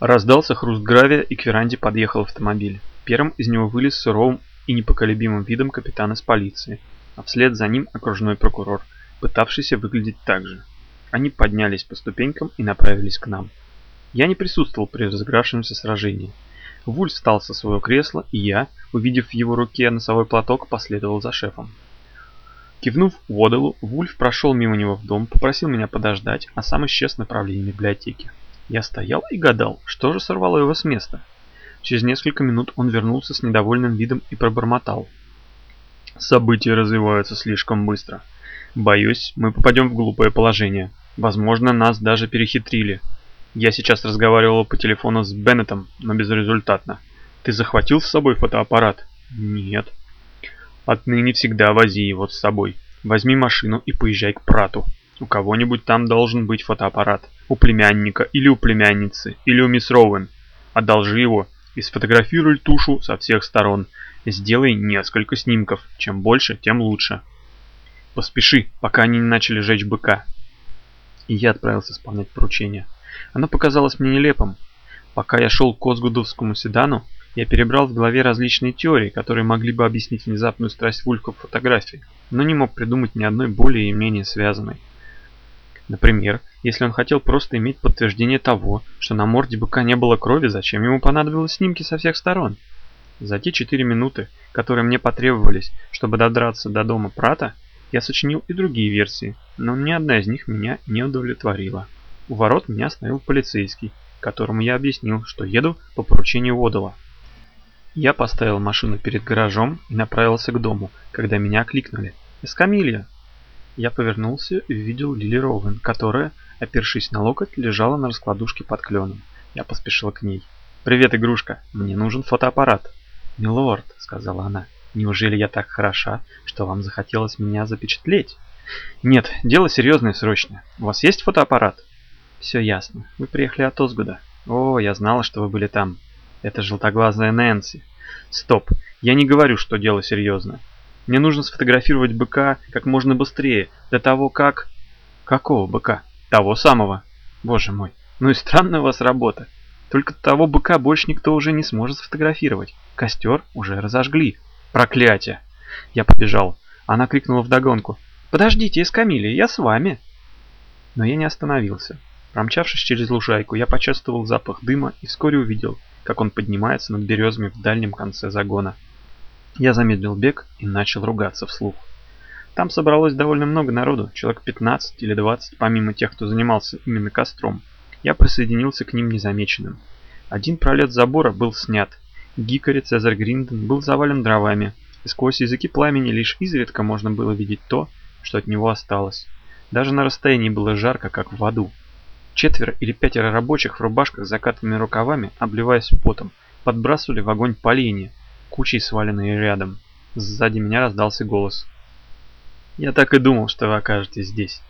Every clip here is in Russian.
Раздался хруст гравия, и к веранде подъехал автомобиль. Первым из него вылез суровым и непоколебимым видом капитан из полиции, а вслед за ним окружной прокурор, пытавшийся выглядеть так же. Они поднялись по ступенькам и направились к нам. Я не присутствовал при разыгравшемся сражении. Вульф встал со своего кресла, и я, увидев в его руке носовой платок, последовал за шефом. Кивнув Водолу, Вульф прошел мимо него в дом, попросил меня подождать, а сам исчез в направлении библиотеки. Я стоял и гадал, что же сорвало его с места. Через несколько минут он вернулся с недовольным видом и пробормотал. События развиваются слишком быстро. Боюсь, мы попадем в глупое положение. Возможно, нас даже перехитрили. Я сейчас разговаривал по телефону с Беннетом, но безрезультатно. Ты захватил с собой фотоаппарат? Нет. Отныне всегда вози его с собой. Возьми машину и поезжай к Прату. У кого-нибудь там должен быть фотоаппарат. У племянника или у племянницы, или у мисс Роуэн. Одолжи его и сфотографируй тушу со всех сторон. Сделай несколько снимков. Чем больше, тем лучше. Поспеши, пока они не начали жечь быка. И я отправился исполнять поручение. Оно показалось мне нелепым. Пока я шел к Косгудовскому седану, я перебрал в голове различные теории, которые могли бы объяснить внезапную страсть Вулька в фотографии, но не мог придумать ни одной более и менее связанной. Например, если он хотел просто иметь подтверждение того, что на морде быка не было крови, зачем ему понадобилось снимки со всех сторон? За те четыре минуты, которые мне потребовались, чтобы додраться до дома Прата, я сочинил и другие версии, но ни одна из них меня не удовлетворила. У ворот меня остановил полицейский, которому я объяснил, что еду по поручению Водола. Я поставил машину перед гаражом и направился к дому, когда меня окликнули. «Эскамилья!» Я повернулся и увидел Лили Роуэн, которая, опершись на локоть, лежала на раскладушке под кленом. Я поспешил к ней. «Привет, игрушка! Мне нужен фотоаппарат!» «Милорд», — сказала она, — «неужели я так хороша, что вам захотелось меня запечатлеть?» «Нет, дело серьезное и срочное. У вас есть фотоаппарат?» «Все ясно. Вы приехали от Озгуда. О, я знала, что вы были там. Это желтоглазая Нэнси. Стоп, я не говорю, что дело серьезное. Мне нужно сфотографировать быка как можно быстрее, до того как... Какого быка? Того самого. Боже мой, ну и странная у вас работа. Только того быка больше никто уже не сможет сфотографировать. Костер уже разожгли. Проклятие. Я побежал. Она крикнула вдогонку. «Подождите, Эскамилия, я с вами!» Но я не остановился. Промчавшись через лужайку, я почувствовал запах дыма и вскоре увидел, как он поднимается над березами в дальнем конце загона. Я замедлил бег и начал ругаться вслух. Там собралось довольно много народу, человек 15 или 20, помимо тех, кто занимался именно костром. Я присоединился к ним незамеченным. Один пролет забора был снят. Гикари Цезарь Гринден был завален дровами, и сквозь языки пламени лишь изредка можно было видеть то, что от него осталось. Даже на расстоянии было жарко, как в аду. Четверо или пятеро рабочих в рубашках с закатанными рукавами, обливаясь потом, подбрасывали в огонь поленья, кучей сваленные рядом. Сзади меня раздался голос. «Я так и думал, что вы окажетесь здесь».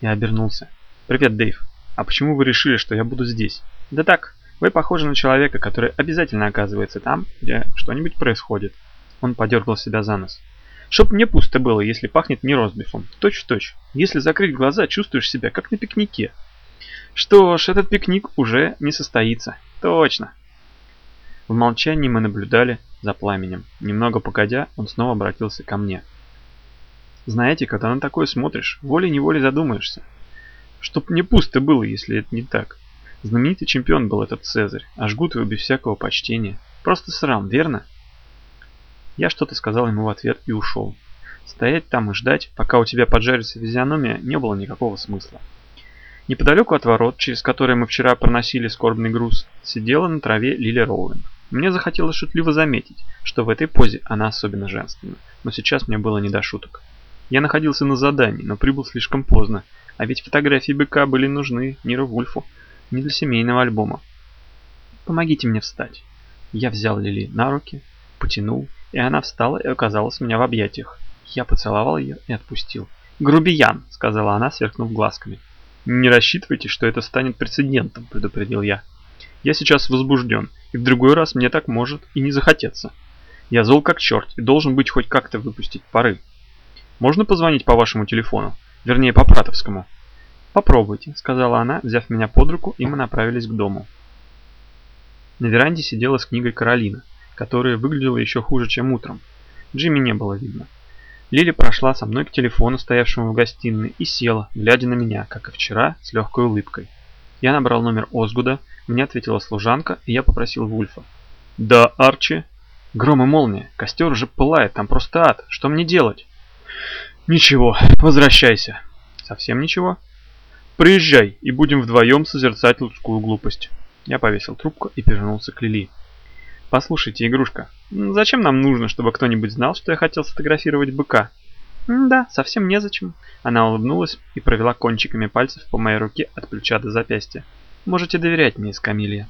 Я обернулся. «Привет, Дэйв. А почему вы решили, что я буду здесь?» «Да так, вы похожи на человека, который обязательно оказывается там, где что-нибудь происходит». Он подергал себя за нос. «Чтоб мне пусто было, если пахнет не ростбифом. Точь в точь. Если закрыть глаза, чувствуешь себя как на пикнике». «Что ж, этот пикник уже не состоится. Точно». В молчании мы наблюдали за пламенем. Немного погодя, он снова обратился ко мне. Знаете, когда на такое смотришь, волей-неволей задумаешься. Чтоб не пусто было, если это не так. Знаменитый чемпион был этот Цезарь, а жгут его без всякого почтения. Просто срам, верно? Я что-то сказал ему в ответ и ушел. Стоять там и ждать, пока у тебя поджарится физиономия, не было никакого смысла. Неподалеку от ворот, через которые мы вчера проносили скорбный груз, сидела на траве Лили Роуэн. Мне захотелось шутливо заметить, что в этой позе она особенно женственна, но сейчас мне было не до шуток. Я находился на задании, но прибыл слишком поздно, а ведь фотографии быка были нужны Ниру Вульфу, не для семейного альбома. Помогите мне встать. Я взял Лили на руки, потянул, и она встала и оказалась у меня в объятиях. Я поцеловал ее и отпустил. «Грубиян!» — сказала она, сверкнув глазками. «Не рассчитывайте, что это станет прецедентом», — предупредил я. Я сейчас возбужден, и в другой раз мне так может и не захотеться. Я зол как черт и должен быть хоть как-то выпустить пары. Можно позвонить по вашему телефону? Вернее, по Пратовскому. Попробуйте, сказала она, взяв меня под руку, и мы направились к дому. На веранде сидела с книгой Каролина, которая выглядела еще хуже, чем утром. Джимми не было видно. Лили прошла со мной к телефону, стоявшему в гостиной, и села, глядя на меня, как и вчера, с легкой улыбкой. Я набрал номер Озгуда, мне ответила служанка, и я попросил Вульфа. «Да, Арчи?» «Гром и молния, костер уже пылает, там просто ад, что мне делать?» «Ничего, возвращайся». «Совсем ничего?» «Приезжай, и будем вдвоем созерцать людскую глупость». Я повесил трубку и повернулся к Лили. «Послушайте, игрушка, зачем нам нужно, чтобы кто-нибудь знал, что я хотел сфотографировать быка?» «Да, совсем незачем». Она улыбнулась и провела кончиками пальцев по моей руке от плеча до запястья. «Можете доверять мне, Эскамилья».